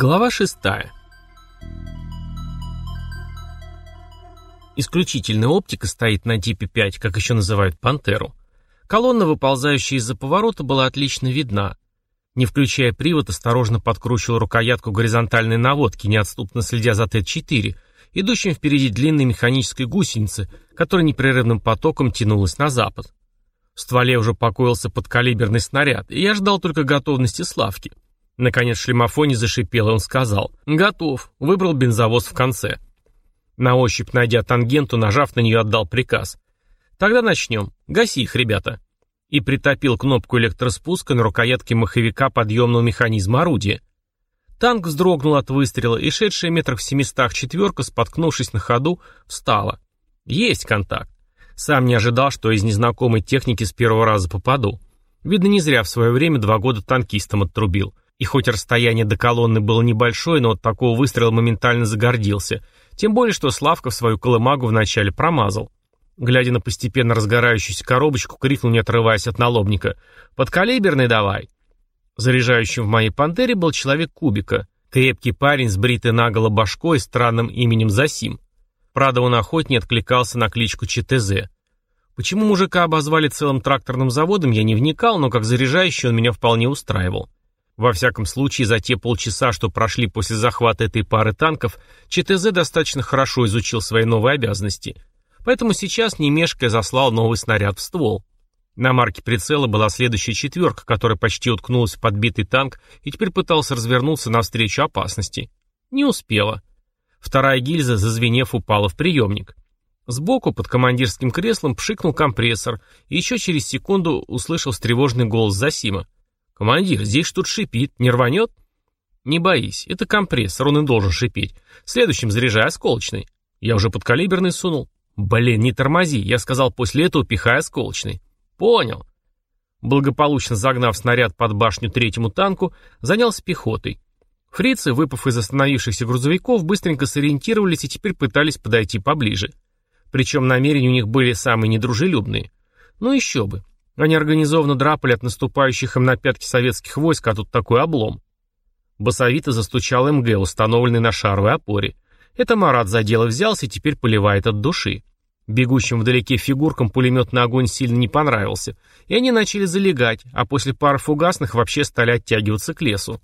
Глава 6. Исключительная оптика стоит на типе 5, как еще называют «Пантеру». Колонна, выползающая из-за поворота, была отлично видна. Не включая привод, осторожно подкручивал рукоятку горизонтальной наводки, неотступно следя за Т-4, идущим впереди длинной механической гусеницы, которая непрерывным потоком тянулась на запад. В стволе уже покоился подкалиберный снаряд, и я ждал только готовности Славки. Наконец шлемофоне зашипел, и он сказал «Готов», выбрал бензовоз в конце. На ощупь, найдя тангенту, нажав на нее, отдал приказ. «Тогда начнем. Гаси их, ребята». И притопил кнопку электроспуска на рукоятке маховика подъемного механизма орудия. Танк вздрогнул от выстрела, и шедшая метрах в семистах четверка, споткнувшись на ходу, встала. Есть контакт. Сам не ожидал, что из незнакомой техники с первого раза попаду. Видно, не зря в свое время два года танкистом оттрубил. И хоть расстояние до колонны было небольшое, но от такого выстрела моментально загордился. Тем более, что Славка в свою колымагу вначале промазал. Глядя на постепенно разгорающуюся коробочку, крикнул, не отрываясь от налобника. «Подкалиберный давай!» Заряжающим в моей пантере был человек кубика. Крепкий парень с бритой наголо башкой и странным именем Засим. Правда, он охотнее откликался на кличку ЧТЗ. Почему мужика обозвали целым тракторным заводом, я не вникал, но как заряжающий он меня вполне устраивал. Во всяком случае, за те полчаса, что прошли после захвата этой пары танков, ЧТЗ достаточно хорошо изучил свои новые обязанности. Поэтому сейчас, не заслал новый снаряд в ствол. На марке прицела была следующая четверка, которая почти уткнулась в подбитый танк и теперь пытался развернуться навстречу опасности. Не успела. Вторая гильза, зазвенев, упала в приемник. Сбоку, под командирским креслом, пшикнул компрессор, и еще через секунду услышал встревоженный голос Засима. «Командир, здесь что-то шипит. Не рванет?» «Не боись, это компрессор, он и должен шипеть. Следующим заряжай осколочный». «Я уже подкалиберный сунул». «Блин, не тормози, я сказал после этого пихай осколочный». «Понял». Благополучно загнав снаряд под башню третьему танку, занялся пехотой. Фрицы, выпав из остановившихся грузовиков, быстренько сориентировались и теперь пытались подойти поближе. Причем намерения у них были самые недружелюбные. Ну еще бы. Они организованно драпали от наступающих им на пятки советских войск, а тут такой облом. Басовито застучал МГ, установленный на шаровой опоре. Это Марат за дело взялся и теперь поливает от души. Бегущим вдалеке фигуркам пулеметный огонь сильно не понравился, и они начали залегать, а после пары фугасных вообще стали оттягиваться к лесу.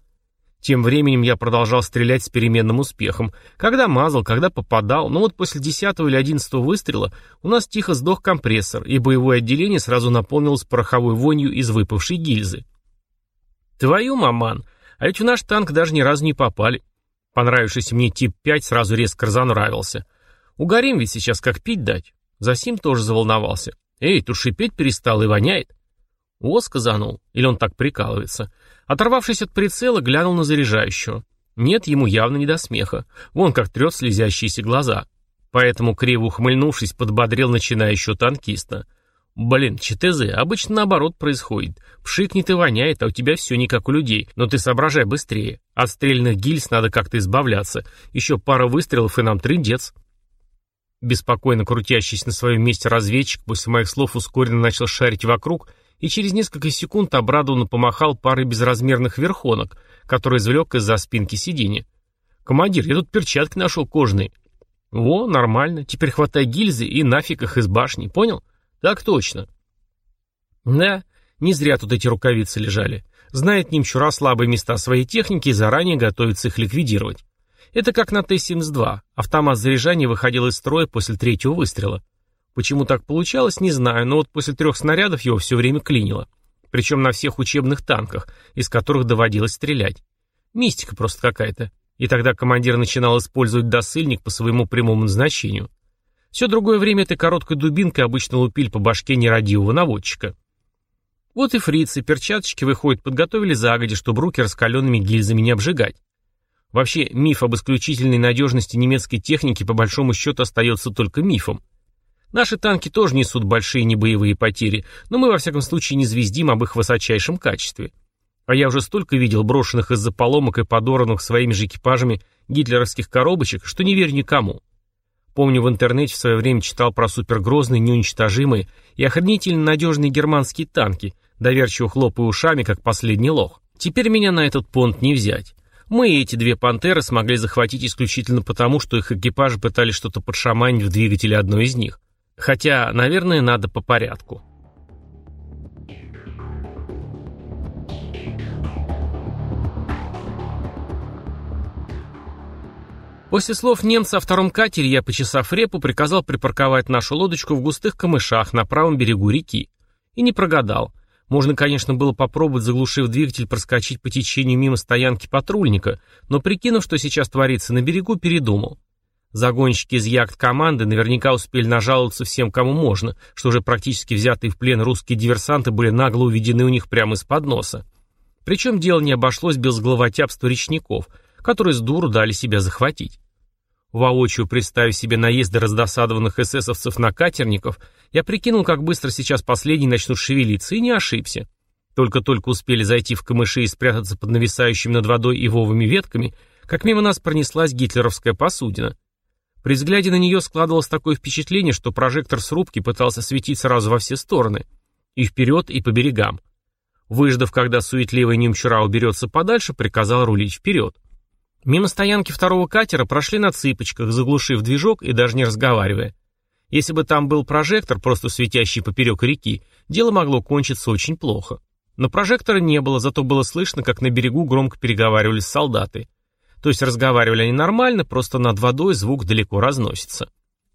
Тем временем я продолжал стрелять с переменным успехом. Когда мазал, когда попадал, но вот после десятого или одиннадцатого выстрела у нас тихо сдох компрессор, и боевое отделение сразу наполнилось пороховой вонью из выпавшей гильзы. Твою, маман, а ведь в наш танк даже ни разу не попали. Понравившийся мне тип 5 сразу резко разонравился. Угорим ведь сейчас как пить дать. Засим тоже заволновался. Эй, тут шипеть перестал и воняет. О, сказанул. Или он так прикалывается. Оторвавшись от прицела, глянул на заряжающего. Нет, ему явно не до смеха. Вон как трет слезящиеся глаза. Поэтому, криво ухмыльнувшись, подбодрил начинающего танкиста. «Блин, ЧТЗ, обычно наоборот происходит. Пшикнет и воняет, а у тебя все не как у людей. Но ты соображай быстрее. От стрельных гильз надо как-то избавляться. Еще пара выстрелов, и нам трындец». Беспокойно крутящийся на своем месте разведчик после моих слов ускоренно начал шарить вокруг и через несколько секунд обрадованно помахал парой безразмерных верхонок, которые извлек из-за спинки сиденья. «Командир, я тут перчатки нашел кожаные». «Во, нормально. Теперь хватай гильзы и нафиг их из башни, понял?» «Так точно». «Да, не зря тут эти рукавицы лежали. Знает немчура слабые места своей техники и заранее готовится их ликвидировать. Это как на Т-72. Автомат заряжания выходил из строя после третьего выстрела. Почему так получалось, не знаю, но вот после трех снарядов его все время клинило. Причем на всех учебных танках, из которых доводилось стрелять. Мистика просто какая-то. И тогда командир начинал использовать досыльник по своему прямому назначению. Все другое время этой короткой дубинкой обычно лупили по башке нерадивого наводчика. Вот и фрицы, перчаточки, выходят, подготовили загоди, чтобы руки раскаленными гильзами не обжигать. Вообще, миф об исключительной надежности немецкой техники по большому счету остается только мифом. Наши танки тоже несут большие небоевые потери, но мы во всяком случае не звездим об их высочайшем качестве. А я уже столько видел брошенных из-за поломок и подорванных своими же экипажами гитлеровских коробочек, что не верю никому. Помню, в интернете в свое время читал про супергрозные, неуничтожимые и охренительно надежные германские танки, доверчиво хлопая ушами, как последний лох. Теперь меня на этот понт не взять. Мы эти две «Пантеры» смогли захватить исключительно потому, что их экипажи пытались что-то подшаманить в двигателе одной из них. Хотя, наверное, надо по порядку. После слов немца о втором катере я, почесав репу, приказал припарковать нашу лодочку в густых камышах на правом берегу реки. И не прогадал. Можно, конечно, было попробовать, заглушив двигатель, проскочить по течению мимо стоянки патрульника, но, прикинув, что сейчас творится на берегу, передумал. Загонщики из яхт-команды наверняка успели нажаловаться всем, кому можно, что уже практически взятые в плен русские диверсанты были нагло уведены у них прямо из-под носа. Причем дело не обошлось без головотяпства речников, которые с дуру дали себя захватить. Воочию представив себе наезды раздосадованных эсэсовцев на катерников, я прикинул, как быстро сейчас последние начнут шевелиться, и не ошибся. Только-только успели зайти в камыши и спрятаться под нависающими над водой ивовыми ветками, как мимо нас пронеслась гитлеровская посудина. При взгляде на нее складывалось такое впечатление, что прожектор с рубки пытался светить сразу во все стороны. И вперед, и по берегам. Выждав, когда суетливый немчура уберется подальше, приказал рулить вперед. Мимо стоянки второго катера прошли на цыпочках, заглушив движок и даже не разговаривая. Если бы там был прожектор, просто светящий поперек реки, дело могло кончиться очень плохо. Но прожектора не было, зато было слышно, как на берегу громко переговаривались солдаты. То есть разговаривали они нормально, просто над водой звук далеко разносится.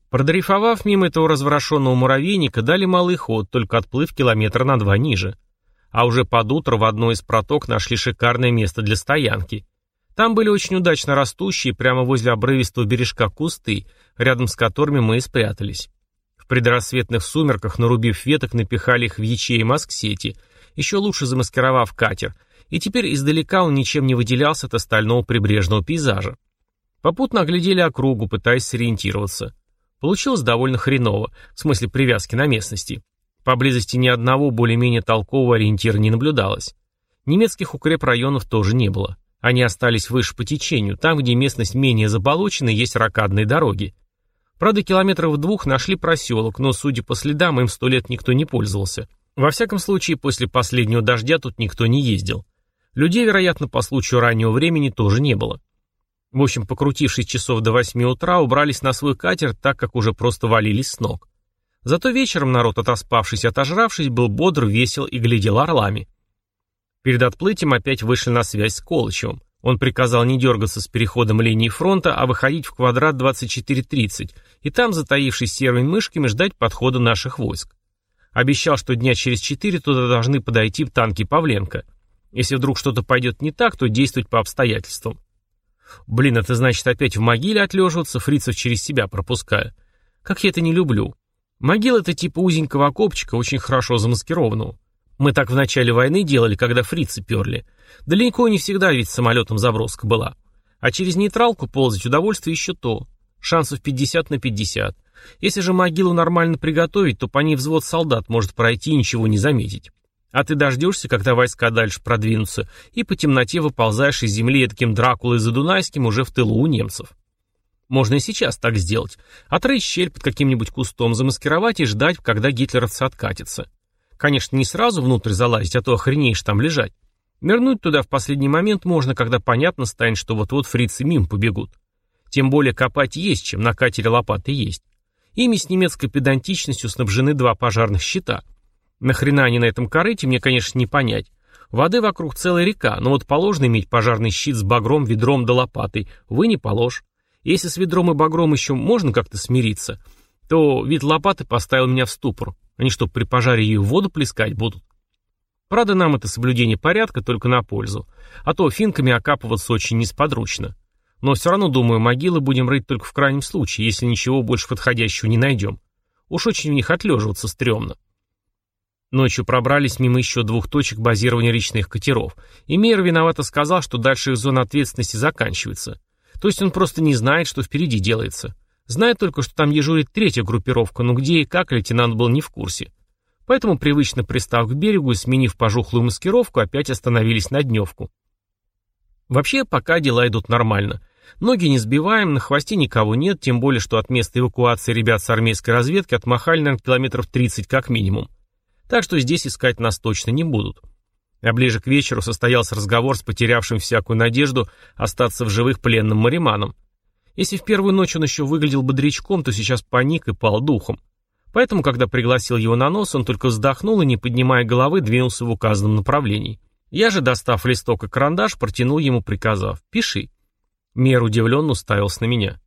Продрейфовав мимо этого разворошенного муравейника, дали малый ход, только отплыв километра на два ниже. А уже под утро в одной из проток нашли шикарное место для стоянки. Там были очень удачно растущие, прямо возле обрывистого бережка кусты, рядом с которыми мы и спрятались. В предрассветных сумерках, нарубив веток, напихали их в ячеи маск-сети, еще лучше замаскировав катер, и теперь издалека он ничем не выделялся от остального прибрежного пейзажа. Попутно оглядели округу, пытаясь сориентироваться. Получилось довольно хреново, в смысле привязки на местности. Поблизости ни одного более-менее толкового ориентира не наблюдалось. Немецких укрепрайонов тоже не было. Они остались выше по течению, там, где местность менее заболоченная, есть ракадные дороги. Правда, километров двух нашли проселок, но, судя по следам, им сто лет никто не пользовался. Во всяком случае, после последнего дождя тут никто не ездил. Людей, вероятно, по случаю раннего времени тоже не было. В общем, покрутившись часов до восьми утра, убрались на свой катер, так как уже просто валились с ног. Зато вечером народ, отоспавшись и отожравшись, был бодр, весел и глядел орлами. Перед отплытием опять вышли на связь с Колычевым. Он приказал не дергаться с переходом линии фронта, а выходить в квадрат 2430 и там, затаившись серыми мышками, ждать подхода наших войск. Обещал, что дня через четыре туда должны подойти танки Павленко. Если вдруг что-то пойдет не так, то действовать по обстоятельствам. Блин, это значит опять в могиле отлеживаться, фрицев через себя пропуская. Как я это не люблю. Могила это типа узенького окопчика, очень хорошо замаскированного. Мы так в начале войны делали, когда фрицы перли. Далеко не всегда ведь самолетом заброска была. А через нейтралку ползать удовольствие еще то. Шансов 50 на 50. Если же могилу нормально приготовить, то по ней взвод солдат может пройти и ничего не заметить. А ты дождешься, когда войска дальше продвинутся, и по темноте выползаешь из земли таким Дракулой Задунайским уже в тылу у немцев. Можно и сейчас так сделать. Отрыть щель под каким-нибудь кустом, замаскировать и ждать, когда гитлеровцы откатятся. Конечно, не сразу внутрь залазить, а то охренеешь там лежать. Нырнуть туда в последний момент можно, когда понятно станет, что вот-вот фрицы мим побегут. Тем более копать есть, чем на катере лопаты есть. Ими с немецкой педантичностью снабжены два пожарных щита. Нахрена они на этом корыте, мне, конечно, не понять. Воды вокруг целая река, но вот положено иметь пожарный щит с багром, ведром да лопатой. Вы не положь. Если с ведром и багром еще можно как-то смириться, то вид лопаты поставил меня в ступор. Они что, при пожаре ее в воду плескать будут? Правда, нам это соблюдение порядка только на пользу. А то финками окапываться очень несподручно. Но все равно, думаю, могилы будем рыть только в крайнем случае, если ничего больше подходящего не найдем. Уж очень в них отлеживаться стрёмно. Ночью пробрались мимо еще двух точек базирования речных катеров, и Мейер виновато сказал, что дальше их зона ответственности заканчивается. То есть он просто не знает, что впереди делается. Знает только, что там дежурит третья группировка, но где и как лейтенант был не в курсе. Поэтому, привычно пристав к берегу и сменив пожухлую маскировку, опять остановились на дневку. Вообще, пока дела идут нормально. Ноги не сбиваем, на хвосте никого нет, тем более, что от места эвакуации ребят с армейской разведки отмахали, наверное, километров 30 как минимум. Так что здесь искать нас точно не будут. А ближе к вечеру состоялся разговор с потерявшим всякую надежду остаться в живых пленным мариманом. Если в первую ночь он еще выглядел бодрячком, то сейчас паник и пал духом. Поэтому, когда пригласил его на нос, он только вздохнул и, не поднимая головы, двинулся в указанном направлении. Я же, достав листок и карандаш, протянул ему, приказав «Пиши». Мер удивленно уставился на меня.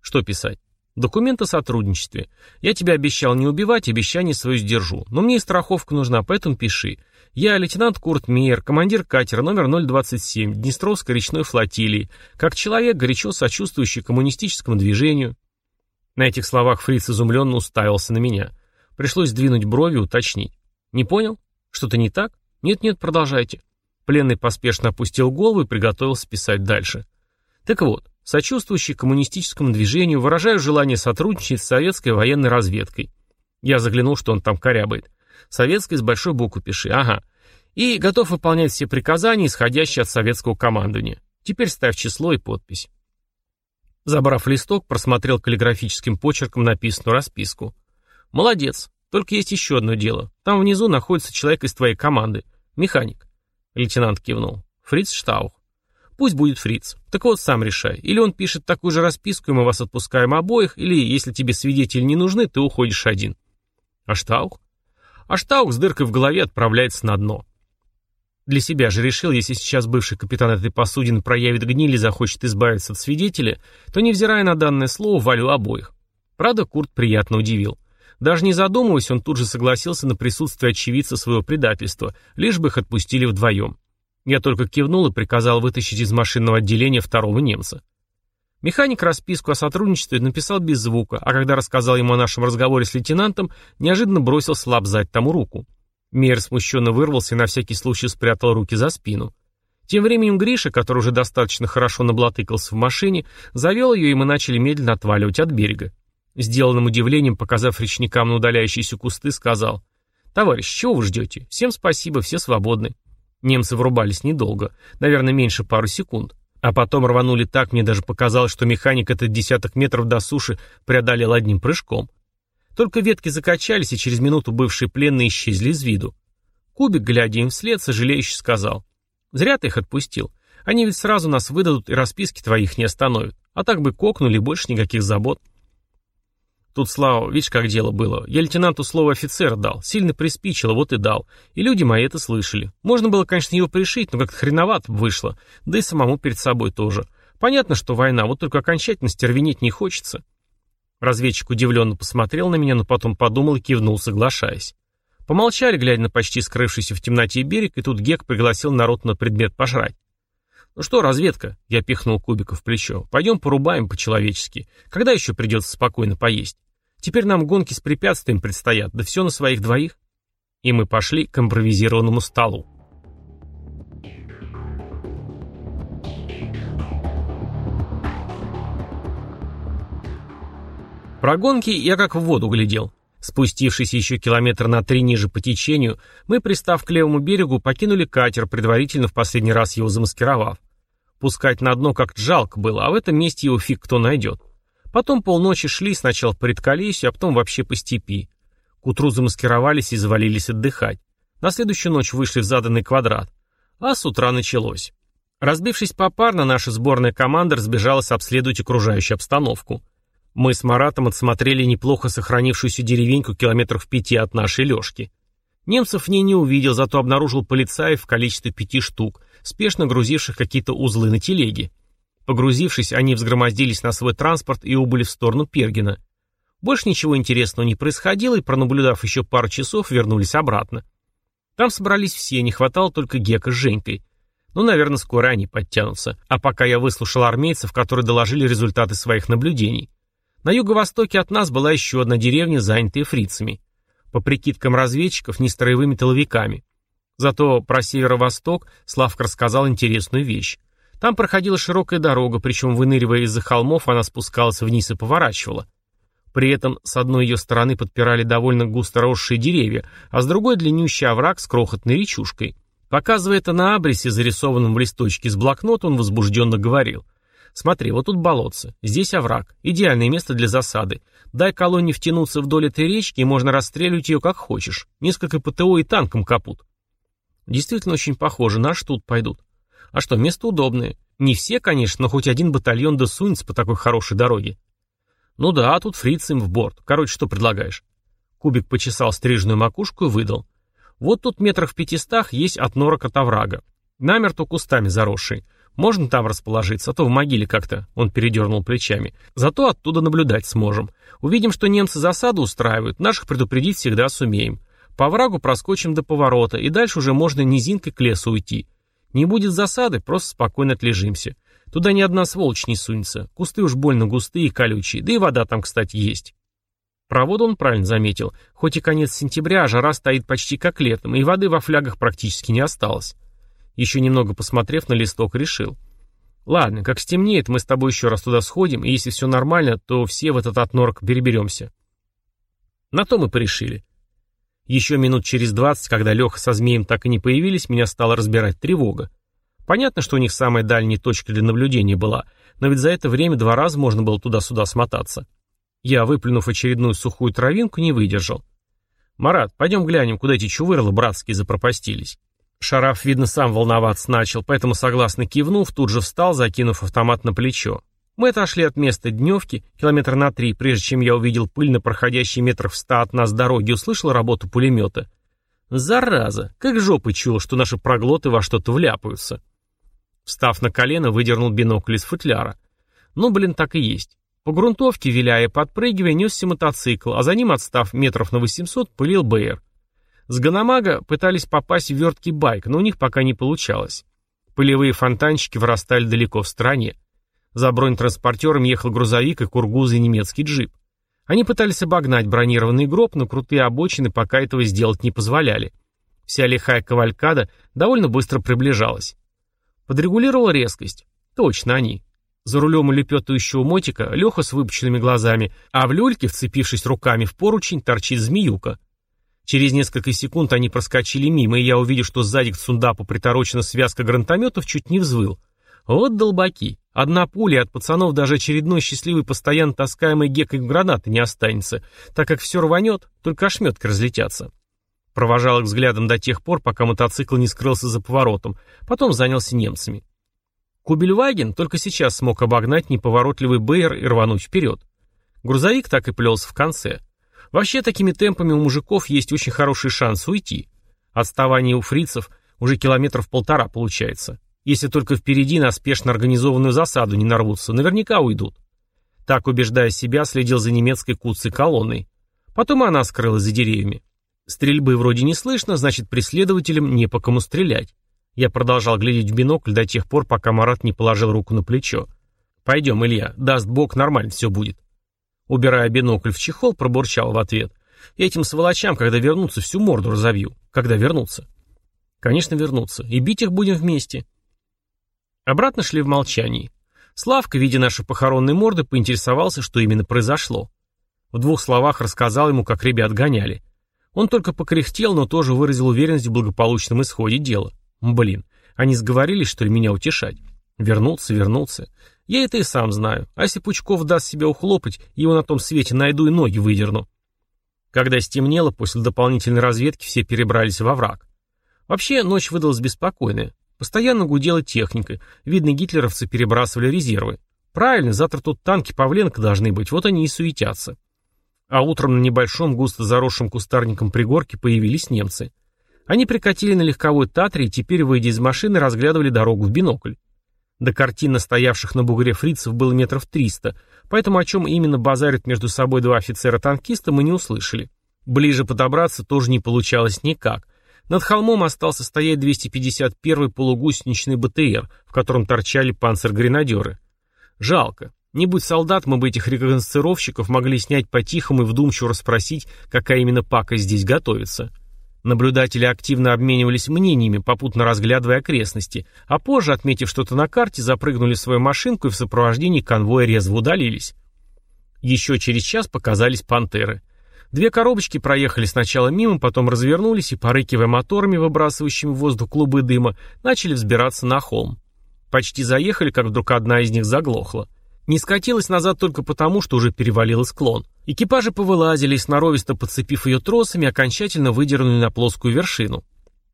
«Что писать?» «Документ о сотрудничестве. Я тебе обещал не убивать, обещание свое сдержу. Но мне и страховка нужна, поэтому пиши. Я лейтенант Курт Мейер, командир катера номер 027 Днестровской речной флотилии, как человек, горячо сочувствующий коммунистическому движению». На этих словах фриц изумленно уставился на меня. Пришлось двинуть брови уточнить. «Не понял? Что-то не так? Нет-нет, продолжайте». Пленный поспешно опустил голову и приготовился писать дальше. Так вот, сочувствующий коммунистическому движению, выражаю желание сотрудничать с советской военной разведкой. Я заглянул, что он там корябает. Советской с большой буквы пиши, ага. И готов выполнять все приказания, исходящие от советского командования. Теперь ставь число и подпись. Забрав листок, просмотрел каллиграфическим почерком написанную расписку. «Молодец. Только есть еще одно дело. Там внизу находится человек из твоей команды. Механик». Лейтенант кивнул. «Фриц Штаух». «Пусть будет Фриц. Так вот, сам решай. Или он пишет такую же расписку, и мы вас отпускаем обоих, или, если тебе свидетели не нужны, ты уходишь один». «А Штаух?» «А Штаух с дыркой в голове отправляется на дно». Для себя же решил, если сейчас бывший капитан этой посудины проявит гниль и захочет избавиться от свидетеля, то, невзирая на данное слово, валю обоих. Правда, Курт приятно удивил. Даже не задумываясь, он тут же согласился на присутствие очевидца своего предательства, лишь бы их отпустили вдвоем. Я только кивнул и приказал вытащить из машинного отделения второго немца. Механик расписку о сотрудничестве написал без звука, а когда рассказал ему о нашем разговоре с лейтенантом, неожиданно бросил слабзать тому руку. Мейер смущенно вырвался и на всякий случай спрятал руки за спину. Тем временем Гриша, который уже достаточно хорошо наблатыкался в машине, завел ее, и мы начали медленно отваливать от берега. Сделанным удивлением, показав речникам на удаляющиеся кусты, сказал, «Товарищ, чего вы ждете? Всем спасибо, все свободны». Немцы врубались недолго, наверное, меньше пару секунд. А потом рванули так, мне даже показалось, что механик этот десяток метров до суши преодолел одним прыжком. Только ветки закачались, и через минуту бывшие пленные исчезли из виду. Кубик, глядя им вслед, сожалеюще сказал. «Зря ты их отпустил. Они ведь сразу нас выдадут и расписки твоих не остановят. А так бы кокнули, больше никаких забот». Тут, Слава, видишь, как дело было. Я лейтенанту слово офицера дал. Сильно приспичило, вот и дал. И люди мои это слышали. Можно было, конечно, его пришить, но как-то хреновато вышло. Да и самому перед собой тоже. Понятно, что война, вот только окончательно стервенеть не хочется. Разведчик удивленно посмотрел на меня, но потом подумал и кивнул, соглашаясь. Помолчали, глядя на почти скрывшийся в темноте берег, и тут Гек пригласил народ на предмет пожрать. «Ну что, разведка?» — я пихнул Кубика в плечо. «Пойдем порубаем по-человечески. Когда еще придется спокойно поесть? Теперь нам гонки с препятствием предстоят, да все на своих двоих». И мы пошли к импровизированному столу. Про гонки я как в воду глядел. Спустившись еще километр на три ниже по течению, мы, пристав к левому берегу, покинули катер, предварительно в последний раз его замаскировав. Пускать на дно как-то жалко было, а в этом месте его фиг кто найдет. Потом полночи шли сначала по редколесью, а потом вообще по степи. К утру замаскировались и завалились отдыхать. На следующую ночь вышли в заданный квадрат. А с утра началось. Разбившись попарно, наша сборная команда разбежалась обследовать окружающую обстановку. Мы с Маратом отсмотрели неплохо сохранившуюся деревеньку километров в пяти от нашей лёжки. Немцев в ней не увидел, зато обнаружил полицаев в количестве пяти штук, спешно грузивших какие-то узлы на телеге. Погрузившись, они взгромоздились на свой транспорт и убыли в сторону Пергина. Больше ничего интересного не происходило, и, пронаблюдав еще пару часов, вернулись обратно. Там собрались все, не хватало только Гека с Женькой. Ну, наверное, скоро они подтянутся. А пока я выслушал армейцев, которые доложили результаты своих наблюдений. На юго-востоке от нас была еще одна деревня, занятая фрицами. По прикидкам разведчиков, не строевыми тыловиками. Зато про северо-восток Славка рассказал интересную вещь. Там проходила широкая дорога, причем, выныривая из-за холмов, она спускалась вниз и поворачивала. При этом с одной ее стороны подпирали довольно густо росшие деревья, а с другой длиннющий овраг с крохотной речушкой. Показывая это на абресе, зарисованном в листочке с блокнота, он возбужденно говорил — Смотри, вот тут болотце, здесь овраг, идеальное место для засады. Дай колонне втянуться вдоль этой речки, и можно расстреливать ее как хочешь. Несколько ПТО и танком капут. Действительно очень похоже, наши тут пойдут. А что, место удобное. Не все, конечно, но хоть один батальон досунется по такой хорошей дороге. Ну да, а тут фриц им в борт. Короче, что предлагаешь? Кубик почесал стрижную макушку и выдал. Вот тут метрах в пятистах есть от норок от оврага. Намертво кустами заросший. Можно там расположиться, а то в могиле как-то, он передернул плечами. Зато оттуда наблюдать сможем. Увидим, что немцы засаду устраивают, наших предупредить всегда сумеем. По врагу проскочим до поворота, и дальше уже можно низинкой к лесу уйти. Не будет засады, просто спокойно отлежимся. Туда ни одна сволочь не сунется. Кусты уж больно густые и колючие, да и вода там, кстати, есть. Проводу он правильно заметил. Хоть и конец сентября, а жара стоит почти как летом, и воды во флягах практически не осталось. Еще немного посмотрев на листок, решил. Ладно, как стемнеет, мы с тобой еще раз туда сходим, и если все нормально, то все в этот отнорок переберемся. На то мы порешили. Еще минут через двадцать, когда Леха со змеем так и не появились, меня стала разбирать тревога. Понятно, что у них самая дальняя точка для наблюдения была, но ведь за это время два раза можно было туда-сюда смотаться. Я, выплюнув очередную сухую травинку, не выдержал. «Марат, пойдем глянем, куда эти чувырлы братские запропастились». Шараф, видно, сам волноваться начал, поэтому, согласно кивнув, тут же встал, закинув автомат на плечо. Мы отошли от места дневки, километр на три, прежде чем я увидел пыльно проходящий метров в ста от нас дороги и услышал работу пулемета. Зараза, как жопы чуял, что наши проглоты во что-то вляпаются. Встав на колено, выдернул бинокль из футляра. Ну, блин, так и есть. По грунтовке, виляя и подпрыгивая, несся мотоцикл, а за ним, отстав метров на 800, пылил БР. С Ганамага пытались попасть в верткий байк, но у них пока не получалось. Пылевые фонтанчики вырастали далеко в стороне. За бронетранспортером ехал грузовик и кургузый немецкий джип. Они пытались обогнать бронированный гроб, но крутые обочины пока этого сделать не позволяли. Вся лихая кавалькада довольно быстро приближалась. Подрегулировал резкость. Точно они. За рулем улепетывающего мотика Леха с выпученными глазами, а в люльке, вцепившись руками в поручень, торчит змеюка. Через несколько секунд они проскочили мимо, и я увидел, что сзади к Цундапу приторочена связка гранатометов, чуть не взвыл. Вот долбаки. Одна пуля от пацанов даже очередной счастливый постоянно таскаемый гекой гранаты не останется, так как все рванет, только ошметки разлетятся. Провожал их взглядом до тех пор, пока мотоцикл не скрылся за поворотом, потом занялся немцами. Кубельваген только сейчас смог обогнать неповоротливый БР и рвануть вперед. Грузовик так и плелся в конце. Вообще, такими темпами у мужиков есть очень хороший шанс уйти. Отставание у фрицев уже километров полтора получается. Если только впереди на спешно организованную засаду не нарвутся, наверняка уйдут. Так, убеждая себя, следил за немецкой куцей колонной. Потом она скрылась за деревьями. Стрельбы вроде не слышно, значит, преследователям не по кому стрелять. Я продолжал глядеть в бинокль до тех пор, пока Марат не положил руку на плечо. «Пойдем, Илья, даст Бог, нормально все будет». Убирая бинокль в чехол, пробурчал в ответ. этим сволочам, когда вернутся, всю морду разовью. Когда вернутся. Конечно, вернутся. И бить их будем вместе. Обратно шли в молчании. Славка, видя наши похоронные морды, поинтересовался, что именно произошло. В двух словах рассказал ему, как ребят гоняли. Он только покряхтел, но тоже выразил уверенность в благополучном исходе дела. Блин, они сговорились, что ли, меня утешать? Вернулся, вернулся. Я это и сам знаю. А если Пучков даст себя ухлопать, его на том свете найду и ноги выдерну. Когда стемнело, после дополнительной разведки все перебрались во враг. Вообще, ночь выдалась беспокойная. Постоянно гудела техника. Видно, гитлеровцы перебрасывали резервы. Правильно, завтра тут танки Павленко должны быть, вот они и суетятся. А утром на небольшом густо заросшем кустарником пригорке появились немцы. Они прикатили на легковой Татре и теперь, выйдя из машины, разглядывали дорогу в бинокль. До картины стоявших на бугре фрицев было метров триста, поэтому о чем именно базарят между собой два офицера-танкиста мы не услышали. Ближе подобраться тоже не получалось никак — над холмом остался стоять 251-й полугусеничный БТР, в котором торчали панцергренадеры. Жалко. Не будь солдат, мы бы этих реконсцировщиков могли снять по-тихому и вдумчиво расспросить, какая именно пака здесь готовится. Наблюдатели активно обменивались мнениями, попутно разглядывая окрестности, а позже, отметив что-то на карте, запрыгнули в свою машинку и в сопровождении конвоя резво удалились. Еще через час показались пантеры. Две коробочки проехали сначала мимо, потом развернулись и, порыкивая моторами, выбрасывающими в воздух клубы дыма, начали взбираться на холм. Почти заехали, как вдруг одна из них заглохла. Не скатилась назад только потому, что уже перевалила склон. Экипажи повылазили и, сноровисто подцепив ее тросами, окончательно выдернули на плоскую вершину.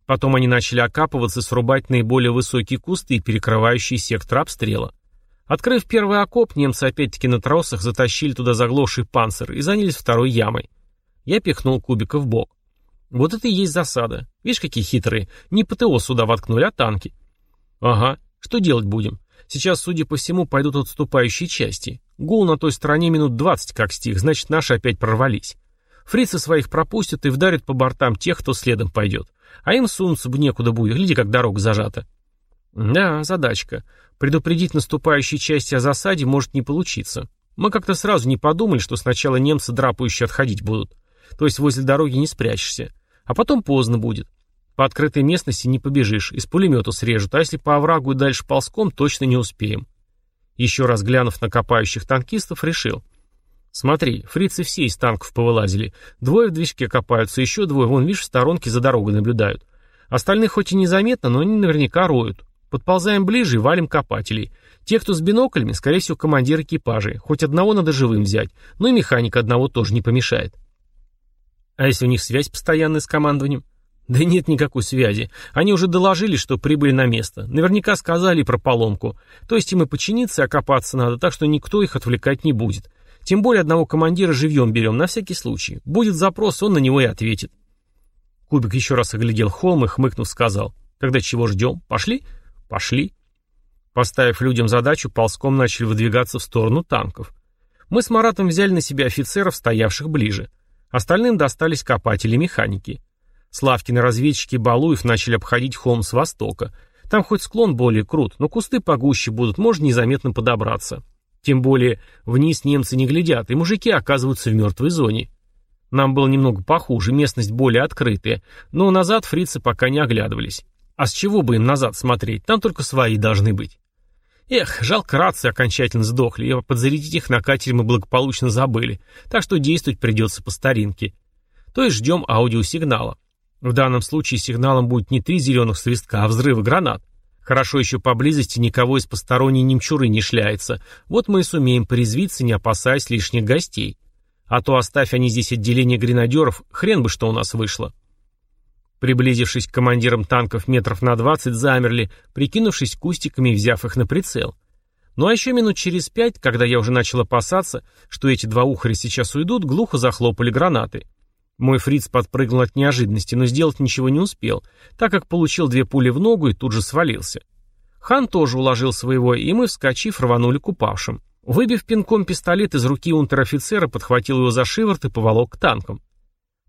Потом они начали окапываться и срубать наиболее высокие кусты, перекрывающие сектор обстрела. Открыв первый окоп, немцы опять-таки на тросах затащили туда заглохший панцир и занялись второй ямой. Я пихнул кубика в бок. Вот это и есть засада. Видишь, какие хитрые. Не ПТО сюда воткнули, а танки. Ага. Что делать будем? Сейчас, судя по всему, пойдут отступающие части. Гул на той стороне минут двадцать как стих, значит, наши опять прорвались. Фрицы своих пропустят и вдарят по бортам тех, кто следом пойдет. А им сунуться бы некуда будет, гляди, как дорога зажата. Да, задачка. Предупредить наступающие части о засаде может не получиться. Мы как-то сразу не подумали, что сначала немцы драпающие отходить будут. То есть возле дороги не спрячешься. А потом поздно будет. По открытой местности не побежишь, из пулемета срежут, а если по оврагу и дальше ползком, точно не успеем. Еще раз глянув на копающих танкистов, решил. Смотри, фрицы все из танков повылазили. Двое в движке копаются, еще двое, вон, видишь, в сторонке за дорогой наблюдают. Остальных хоть и незаметно, но они наверняка роют. Подползаем ближе и валим копателей. Те, кто с биноклями, скорее всего, командир экипажей. Хоть одного надо живым взять, но и механик одного тоже не помешает. А если у них связь постоянная с командованием? Да нет никакой связи. Они уже доложили, что прибыли на место. Наверняка сказали про поломку. То есть им и починиться, и окопаться надо, так что никто их отвлекать не будет. Тем более одного командира живьем берем, на всякий случай. Будет запрос, он на него и ответит. Кубик еще раз оглядел холм и, хмыкнув, сказал. Когда чего ждем? Пошли? Пошли. Поставив людям задачу, ползком начали выдвигаться в сторону танков. Мы с Маратом взяли на себя офицеров, стоявших ближе. Остальным достались копатели-механики. Славкины разведчики Балуев начали обходить холм с востока. Там хоть склон более крут, но кусты погуще будут, можно незаметно подобраться. Тем более вниз немцы не глядят, и мужики оказываются в мертвой зоне. Нам было немного похуже, местность более открытая, но назад фрицы пока не оглядывались. А с чего бы им назад смотреть, там только свои должны быть. Эх, жалко рации окончательно сдохли, и подзарядить их на катере мы благополучно забыли, так что действовать придется по старинке. То есть ждем аудиосигнала. В данном случае сигналом будет не три зеленых свистка, а взрывы гранат. Хорошо еще поблизости никого из посторонней немчуры не шляется. Вот мы и сумеем порезвиться, не опасаясь лишних гостей. А то оставь они здесь отделение гренадеров, хрен бы что у нас вышло. Приблизившись к командирам танков метров на двадцать, замерли, прикинувшись кустиками и взяв их на прицел. Ну а еще минут через пять, когда я уже начал опасаться, что эти два ухаря сейчас уйдут, глухо захлопали гранаты. Мой фриц подпрыгнул от неожиданности, но сделать ничего не успел, так как получил две пули в ногу и тут же свалился. Хан тоже уложил своего, и мы, вскочив, рванули к упавшим. Выбив пинком пистолет из руки унтер-офицера, подхватил его за шиворот и поволок к танкам.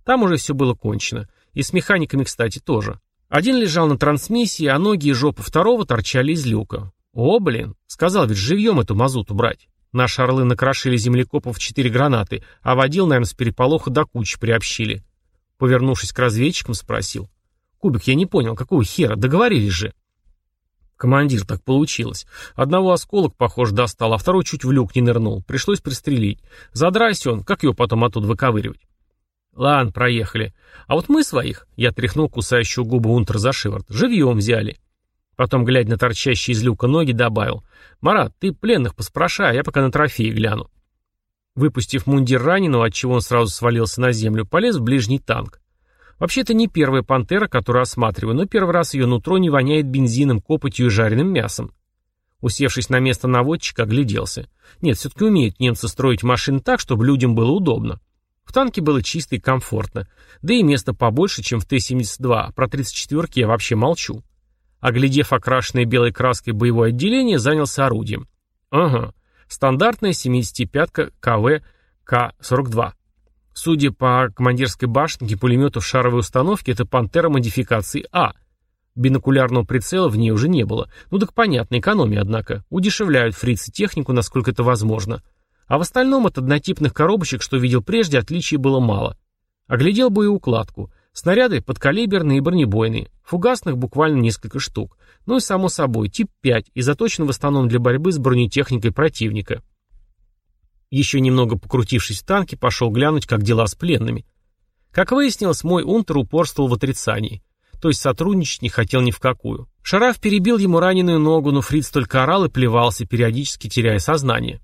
Там уже все было кончено. И с механиками, кстати, тоже. Один лежал на трансмиссии, а ноги и жопа второго торчали из люка. О, блин, сказал ведь живьем эту мазуту брать. Наши орлы накрошили землекопов четыре гранаты, а водил, наверное, с переполоха до кучи приобщили. Повернувшись к разведчикам, спросил. «Кубик, я не понял, какого хера? Договорились же». Командир, так получилось. Одного осколок, похоже, достал, а второй чуть в люк не нырнул. Пришлось пристрелить. Задрайся он, как его потом оттуда выковыривать? Ладно, проехали. А вот мы своих, я тряхнул кусающую губу Унтер за шиворот, живьем взяли. Потом, глядя на торчащие из люка ноги, добавил. «Марат, ты пленных поспрашай, а я пока на трофеи гляну». Выпустив мундир раненого, отчего он сразу свалился на землю, полез в ближний танк. Вообще-то не первая пантера, которую осматриваю, но первый раз ее нутро не воняет бензином, копотью и жареным мясом. Усевшись на место наводчика, огляделся. Нет, все-таки умеют немцы строить машины так, чтобы людям было удобно. В танке было чисто и комфортно. Да и место побольше, чем в Т-72, про 34-ки я вообще молчу. Оглядев окрашенное белой краской боевое отделение, занялся орудием. Ага, стандартная 75-ка КВ К-42. Судя по командирской башенке пулеметов шаровой установки, это «Пантера» модификации А. Бинокулярного прицела в ней уже не было. Ну так понятно, экономия, однако. Удешевляют фрицы технику, насколько это возможно. А в остальном от однотипных коробочек, что видел прежде, отличий было мало. Оглядел боеукладку. Снаряды подкалиберные и бронебойные. Фугасных буквально несколько штук. Ну и само собой, тип 5 и заточен в основном для борьбы с бронетехникой противника. Еще немного покрутившись в танке, пошел глянуть, как дела с пленными. Как выяснилось, мой унтер упорствовал в отрицании. То есть сотрудничать не хотел ни в какую. Шараф перебил ему раненую ногу, но Фриц только орал и плевался, периодически теряя сознание.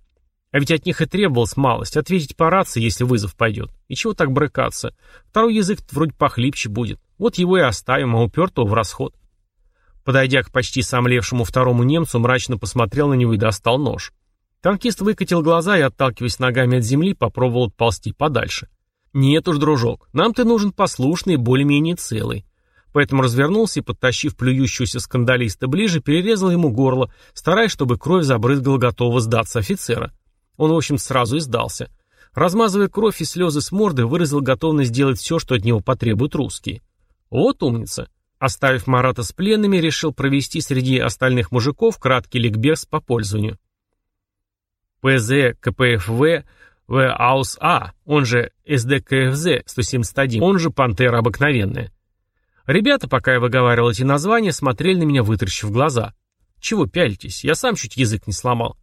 А ведь от них и требовалось малость, ответить по рации, если вызов пойдет. И чего так брыкаться? Второй язык вроде похлипче будет. Вот его и оставим, а упертого в расход. Подойдя к почти сомлевшему второму немцу, мрачно посмотрел на него и достал нож. Танкист выкатил глаза и, отталкиваясь ногами от земли, попробовал отползти подальше. «Нет уж, дружок, нам ты нужен послушный, более-менее целый». Поэтому развернулся и, подтащив плюющегося скандалиста ближе, перерезал ему горло, стараясь, чтобы кровь забрызгала готового сдаться офицера. Он, в общем, сразу и сдался. Размазывая кровь и слезы с морды, выразил готовность сделать все, что от него потребуют русские. Вот умница. Оставив Марата с пленными, решил провести среди остальных мужиков краткий ликбез по пользованию. ПЗ КПФВ ВАУС А, он же СДКФЗ 171, он же Пантера обыкновенная. Ребята, пока я выговаривал эти названия, смотрели на меня, вытаращив глаза. Чего пялитесь? Я сам чуть язык не сломал.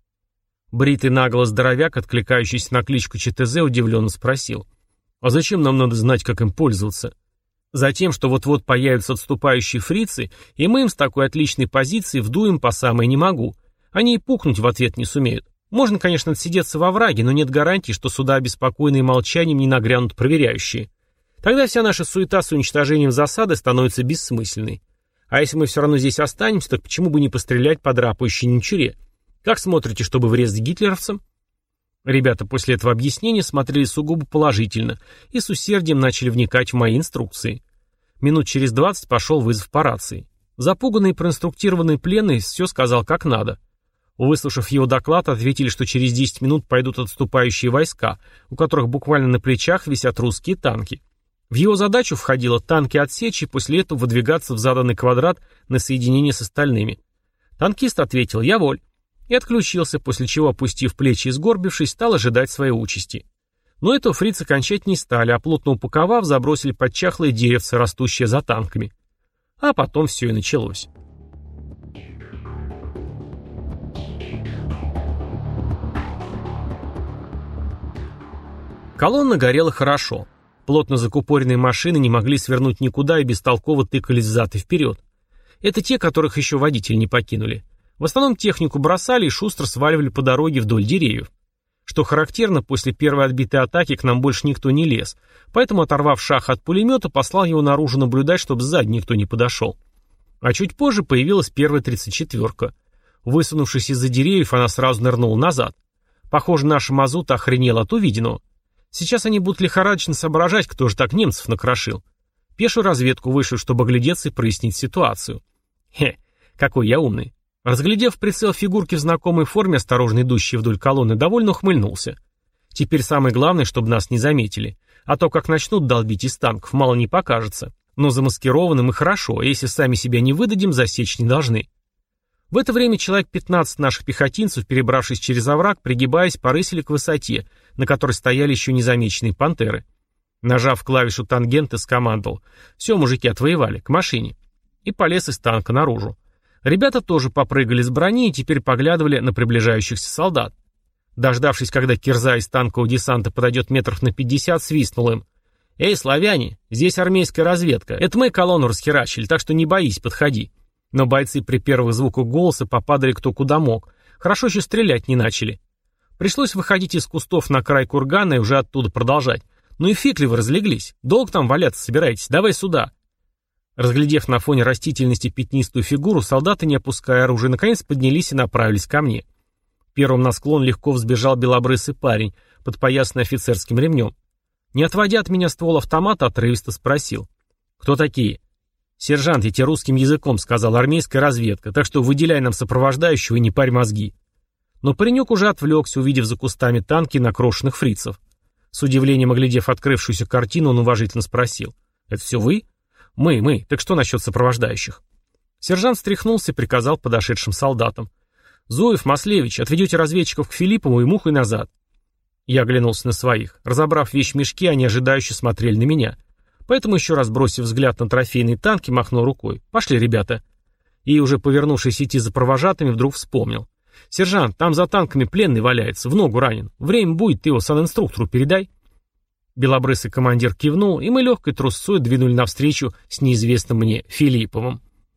Бритый нагло здоровяк, откликающийся на кличку ЧТЗ, удивленно спросил. «А зачем нам надо знать, как им пользоваться?» «Затем, что вот-вот появятся отступающие фрицы, и мы им с такой отличной позиции вдуем по самое не могу. Они и пукнуть в ответ не сумеют. Можно, конечно, отсидеться во враге, но нет гарантии, что сюда обеспокоенные молчанием не нагрянут проверяющие. Тогда вся наша суета с уничтожением засады становится бессмысленной. А если мы все равно здесь останемся, так почему бы не пострелять по драпающей ничуре? Как смотрите, чтобы врезать гитлеровцам? Ребята после этого объяснения смотрели сугубо положительно и с усердием начали вникать в мои инструкции. Минут через двадцать пошел вызов по рации. Запуганный и проинструктированный пленный все сказал как надо. Выслушав его доклад, ответили, что через 10 минут пойдут отступающие войска, у которых буквально на плечах висят русские танки. В его задачу входило танки отсечь и после этого выдвигаться в заданный квадрат на соединение с остальными. Танкист ответил «Я воль» и отключился, после чего, опустив плечи и сгорбившись, стал ожидать своей участи. Но этого фрицы кончать не стали, а плотно упаковав, забросили под чахлые деревца, растущие за танками. А потом все и началось. Колонна горела хорошо. Плотно закупоренные машины не могли свернуть никуда и бестолково тыкались взад и вперед. Это те, которых еще водители не покинули. В основном технику бросали и шустро сваливали по дороге вдоль деревьев. Что характерно, после первой отбитой атаки к нам больше никто не лез, поэтому, оторвав шах от пулемета, послал его наружу наблюдать, чтобы сзади никто не подошел. А чуть позже появилась первая тридцать четверка. Высунувшись из-за деревьев, она сразу нырнула назад. Похоже, наша мазута охренела от увиденного. Сейчас они будут лихорадочно соображать, кто же так немцев накрошил. Пешую разведку вышел, чтобы оглядеться и прояснить ситуацию. Хе, какой я умный. Разглядев прицел фигурки в знакомой форме, осторожно идущей вдоль колонны, довольно ухмыльнулся. Теперь самое главное, чтобы нас не заметили. А то, как начнут долбить из танков, мало не покажется. Но замаскированным и хорошо, а если сами себя не выдадим, засечь не должны. В это время человек 15 наших пехотинцев, перебравшись через овраг, пригибаясь, порысили к высоте, на которой стояли еще незамеченные пантеры. Нажав клавишу тангента, скомандовал «Все, мужики, отвоевали, к машине». И полез из танка наружу. Ребята тоже попрыгали с брони и теперь поглядывали на приближающихся солдат. Дождавшись, когда кирза из танкового десанта подойдет метров на 50, свистнул им. «Эй, славяне, здесь армейская разведка. Это мы колонну расхерачили, так что не боись, подходи». Но бойцы при первых звуках голоса попадали кто куда мог. Хорошо еще стрелять не начали. Пришлось выходить из кустов на край кургана и уже оттуда продолжать. «Ну и фиг ли вы разлеглись? Долг там валяться собираетесь? Давай сюда!» Разглядев на фоне растительности пятнистую фигуру, солдаты, не опуская оружие, наконец поднялись и направились ко мне. Первым на склон легко взбежал белобрысый парень, подпоясанный офицерским ремнем. Не отводя от меня ствол автомата, отрывисто спросил. «Кто такие?» «Сержант, я тебе русским языком сказал, армейская разведка, так что выделяй нам сопровождающего и не парь мозги». Но паренек уже отвлекся, увидев за кустами танки накрошенных фрицев. С удивлением оглядев открывшуюся картину, он уважительно спросил. «Это все вы?» «Мы, мы. Так что насчет сопровождающих?» Сержант встряхнулся и приказал подошедшим солдатам. «Зуев, Маслевич, отведете разведчиков к Филиппову и мухой назад». Я оглянулся на своих. Разобрав вещмешки, они ожидающе смотрели на меня. Поэтому еще раз бросив взгляд на трофейные танки, махнул рукой. «Пошли, ребята». И уже повернувшись идти за провожатыми, вдруг вспомнил. «Сержант, там за танками пленный валяется, в ногу ранен. Время будет, ты его санинструктору передай». Белобрысый командир кивнул, и мы легкой трусцой двинули навстречу с неизвестным мне Филипповым.